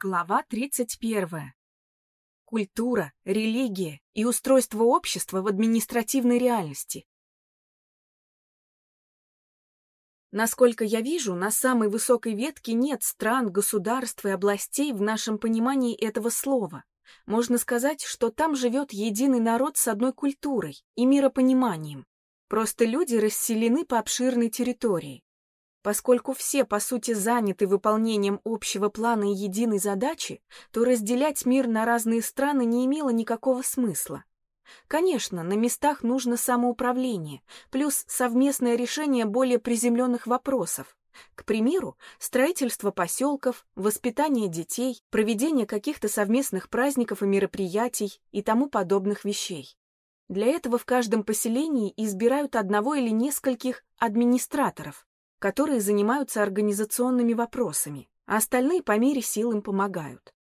Глава 31. Культура, религия и устройство общества в административной реальности. Насколько я вижу, на самой высокой ветке нет стран, государств и областей в нашем понимании этого слова. Можно сказать, что там живет единый народ с одной культурой и миропониманием. Просто люди расселены по обширной территории. Поскольку все, по сути, заняты выполнением общего плана и единой задачи, то разделять мир на разные страны не имело никакого смысла. Конечно, на местах нужно самоуправление, плюс совместное решение более приземленных вопросов. К примеру, строительство поселков, воспитание детей, проведение каких-то совместных праздников и мероприятий и тому подобных вещей. Для этого в каждом поселении избирают одного или нескольких администраторов, которые занимаются организационными вопросами, а остальные по мере сил им помогают.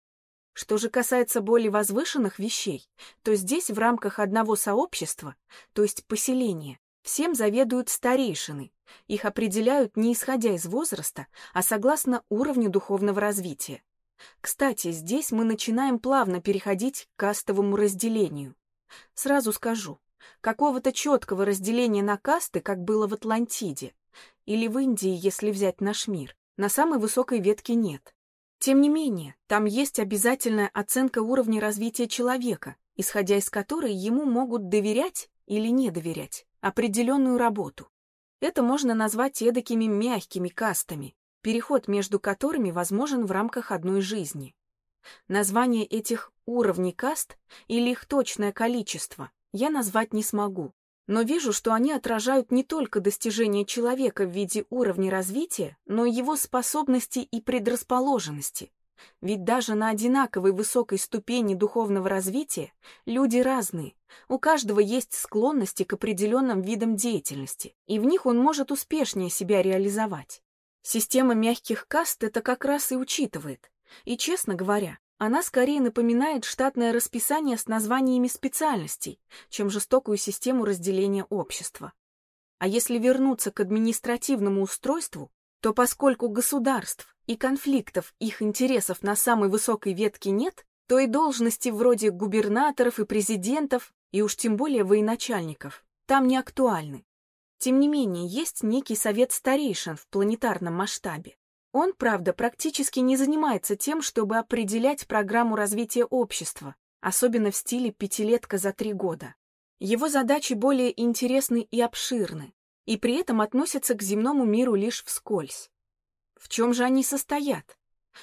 Что же касается более возвышенных вещей, то здесь в рамках одного сообщества, то есть поселения, всем заведуют старейшины. Их определяют не исходя из возраста, а согласно уровню духовного развития. Кстати, здесь мы начинаем плавно переходить к кастовому разделению. Сразу скажу, какого-то четкого разделения на касты, как было в Атлантиде, или в Индии, если взять наш мир, на самой высокой ветке нет. Тем не менее, там есть обязательная оценка уровня развития человека, исходя из которой ему могут доверять или не доверять определенную работу. Это можно назвать эдакими мягкими кастами, переход между которыми возможен в рамках одной жизни. Название этих уровней каст или их точное количество я назвать не смогу, но вижу, что они отражают не только достижения человека в виде уровня развития, но и его способности и предрасположенности. Ведь даже на одинаковой высокой ступени духовного развития люди разные, у каждого есть склонности к определенным видам деятельности, и в них он может успешнее себя реализовать. Система мягких каст это как раз и учитывает. И, честно говоря, она скорее напоминает штатное расписание с названиями специальностей, чем жестокую систему разделения общества. А если вернуться к административному устройству, то поскольку государств и конфликтов их интересов на самой высокой ветке нет, то и должности вроде губернаторов и президентов, и уж тем более военачальников, там не актуальны. Тем не менее, есть некий совет старейшин в планетарном масштабе. Он, правда, практически не занимается тем, чтобы определять программу развития общества, особенно в стиле «пятилетка за три года». Его задачи более интересны и обширны, и при этом относятся к земному миру лишь вскользь. В чем же они состоят?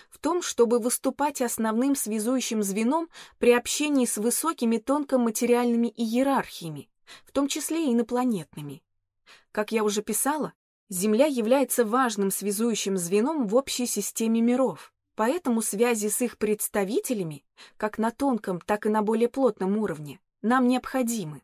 В том, чтобы выступать основным связующим звеном при общении с высокими тонкоматериальными иерархиями, в том числе и инопланетными. Как я уже писала, Земля является важным связующим звеном в общей системе миров, поэтому связи с их представителями, как на тонком, так и на более плотном уровне, нам необходимы.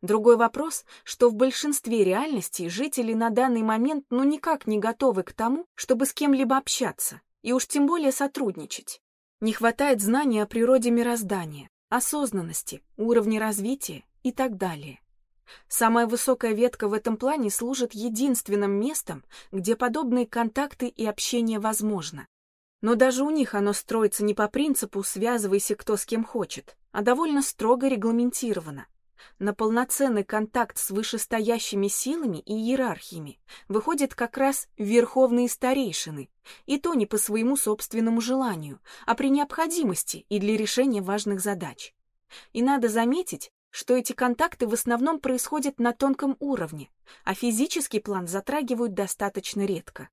Другой вопрос, что в большинстве реальностей жители на данный момент ну никак не готовы к тому, чтобы с кем-либо общаться, и уж тем более сотрудничать. Не хватает знаний о природе мироздания, осознанности, уровне развития и так далее. Самая высокая ветка в этом плане служит единственным местом, где подобные контакты и общение возможно. Но даже у них оно строится не по принципу «связывайся кто с кем хочет», а довольно строго регламентировано. На полноценный контакт с вышестоящими силами и иерархиями выходят как раз верховные старейшины, и то не по своему собственному желанию, а при необходимости и для решения важных задач. И надо заметить, что эти контакты в основном происходят на тонком уровне, а физический план затрагивают достаточно редко.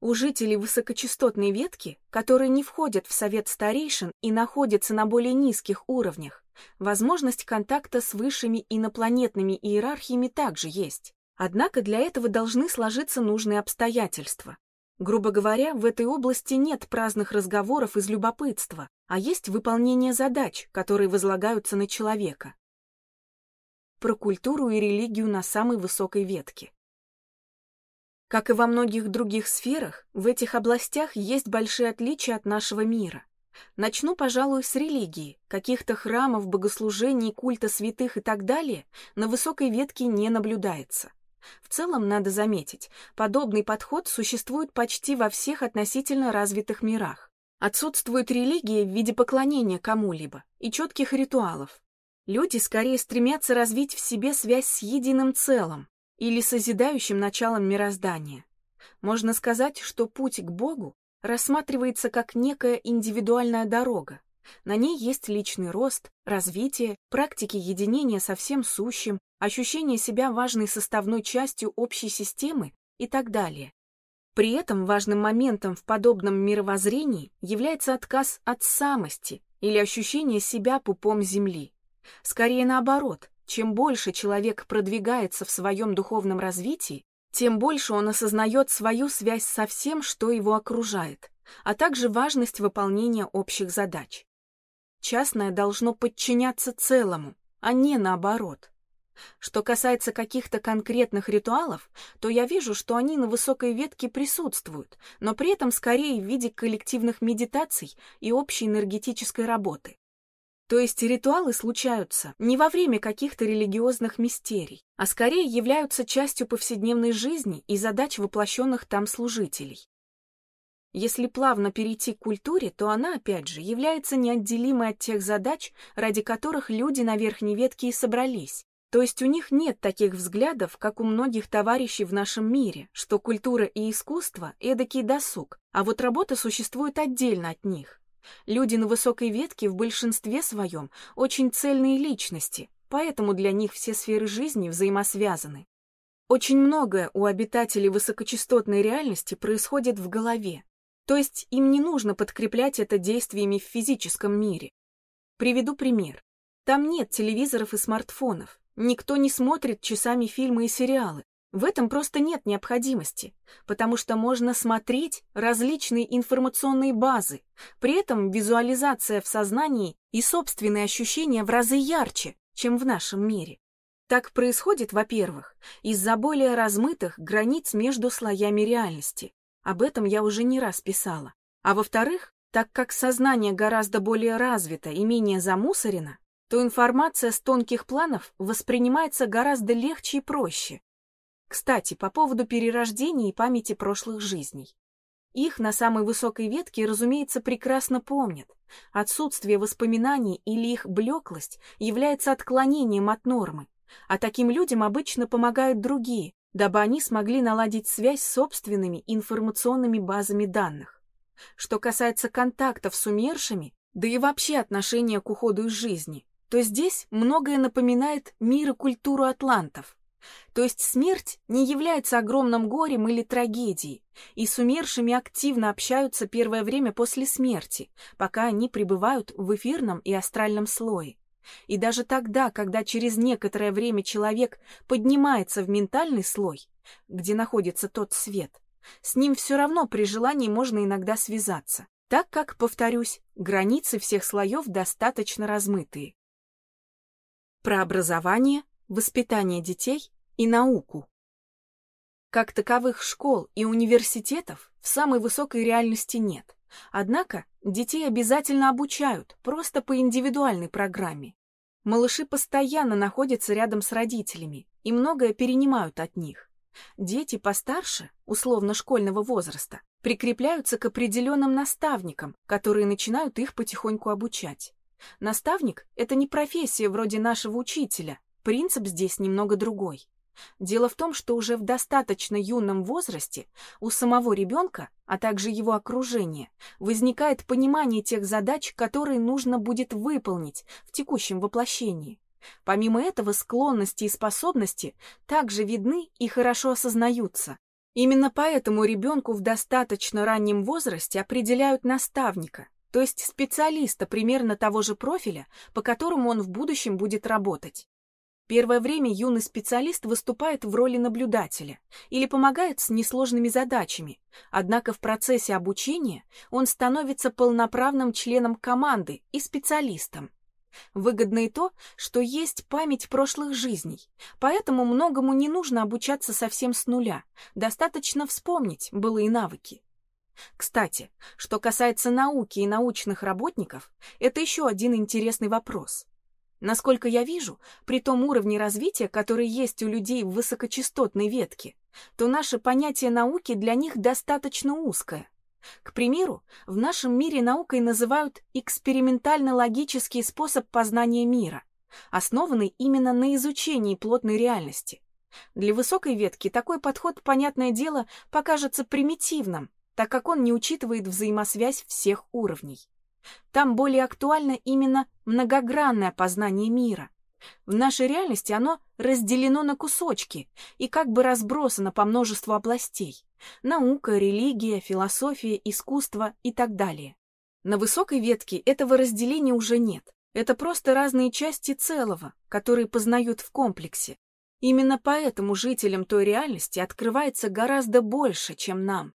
У жителей высокочастотной ветки, которые не входят в совет старейшин и находятся на более низких уровнях, возможность контакта с высшими инопланетными иерархиями также есть. Однако для этого должны сложиться нужные обстоятельства. Грубо говоря, в этой области нет праздных разговоров из любопытства, а есть выполнение задач, которые возлагаются на человека про культуру и религию на самой высокой ветке. Как и во многих других сферах, в этих областях есть большие отличия от нашего мира. Начну, пожалуй, с религии. Каких-то храмов, богослужений, культа святых и так далее на высокой ветке не наблюдается. В целом, надо заметить, подобный подход существует почти во всех относительно развитых мирах. Отсутствует религия в виде поклонения кому-либо и четких ритуалов. Люди скорее стремятся развить в себе связь с единым целым или созидающим началом мироздания. Можно сказать, что путь к Богу рассматривается как некая индивидуальная дорога. На ней есть личный рост, развитие, практики единения со всем сущим, ощущение себя важной составной частью общей системы и так далее. При этом важным моментом в подобном мировоззрении является отказ от самости или ощущение себя пупом земли. Скорее наоборот, чем больше человек продвигается в своем духовном развитии, тем больше он осознает свою связь со всем, что его окружает, а также важность выполнения общих задач. Частное должно подчиняться целому, а не наоборот. Что касается каких-то конкретных ритуалов, то я вижу, что они на высокой ветке присутствуют, но при этом скорее в виде коллективных медитаций и общей энергетической работы. То есть ритуалы случаются не во время каких-то религиозных мистерий, а скорее являются частью повседневной жизни и задач воплощенных там служителей. Если плавно перейти к культуре, то она, опять же, является неотделимой от тех задач, ради которых люди на верхней ветке и собрались, то есть у них нет таких взглядов, как у многих товарищей в нашем мире, что культура и искусство — эдакий досуг, а вот работа существует отдельно от них. Люди на высокой ветке в большинстве своем очень цельные личности, поэтому для них все сферы жизни взаимосвязаны. Очень многое у обитателей высокочастотной реальности происходит в голове, то есть им не нужно подкреплять это действиями в физическом мире. Приведу пример. Там нет телевизоров и смартфонов, Никто не смотрит часами фильмы и сериалы. В этом просто нет необходимости, потому что можно смотреть различные информационные базы. При этом визуализация в сознании и собственные ощущения в разы ярче, чем в нашем мире. Так происходит, во-первых, из-за более размытых границ между слоями реальности. Об этом я уже не раз писала. А во-вторых, так как сознание гораздо более развито и менее замусорено, то информация с тонких планов воспринимается гораздо легче и проще. Кстати, по поводу перерождения и памяти прошлых жизней. Их на самой высокой ветке, разумеется, прекрасно помнят. Отсутствие воспоминаний или их блеклость является отклонением от нормы, а таким людям обычно помогают другие, дабы они смогли наладить связь с собственными информационными базами данных. Что касается контактов с умершими, да и вообще отношения к уходу из жизни, то здесь многое напоминает мир и культуру атлантов. То есть смерть не является огромным горем или трагедией, и с умершими активно общаются первое время после смерти, пока они пребывают в эфирном и астральном слое. И даже тогда, когда через некоторое время человек поднимается в ментальный слой, где находится тот свет, с ним все равно при желании можно иногда связаться, так как, повторюсь, границы всех слоев достаточно размытые про образование, воспитание детей и науку. Как таковых школ и университетов в самой высокой реальности нет. Однако детей обязательно обучают, просто по индивидуальной программе. Малыши постоянно находятся рядом с родителями и многое перенимают от них. Дети постарше, условно-школьного возраста, прикрепляются к определенным наставникам, которые начинают их потихоньку обучать. Наставник — это не профессия вроде нашего учителя, принцип здесь немного другой. Дело в том, что уже в достаточно юном возрасте у самого ребенка, а также его окружения, возникает понимание тех задач, которые нужно будет выполнить в текущем воплощении. Помимо этого, склонности и способности также видны и хорошо осознаются. Именно поэтому ребенку в достаточно раннем возрасте определяют наставника, то есть специалиста примерно того же профиля, по которому он в будущем будет работать. Первое время юный специалист выступает в роли наблюдателя или помогает с несложными задачами, однако в процессе обучения он становится полноправным членом команды и специалистом. Выгодно и то, что есть память прошлых жизней, поэтому многому не нужно обучаться совсем с нуля, достаточно вспомнить былые навыки. Кстати, что касается науки и научных работников, это еще один интересный вопрос. Насколько я вижу, при том уровне развития, который есть у людей в высокочастотной ветке, то наше понятие науки для них достаточно узкое. К примеру, в нашем мире наукой называют экспериментально-логический способ познания мира, основанный именно на изучении плотной реальности. Для высокой ветки такой подход, понятное дело, покажется примитивным, так как он не учитывает взаимосвязь всех уровней. Там более актуально именно многогранное познание мира. В нашей реальности оно разделено на кусочки и как бы разбросано по множеству областей. Наука, религия, философия, искусство и так далее. На высокой ветке этого разделения уже нет. Это просто разные части целого, которые познают в комплексе. Именно поэтому жителям той реальности открывается гораздо больше, чем нам.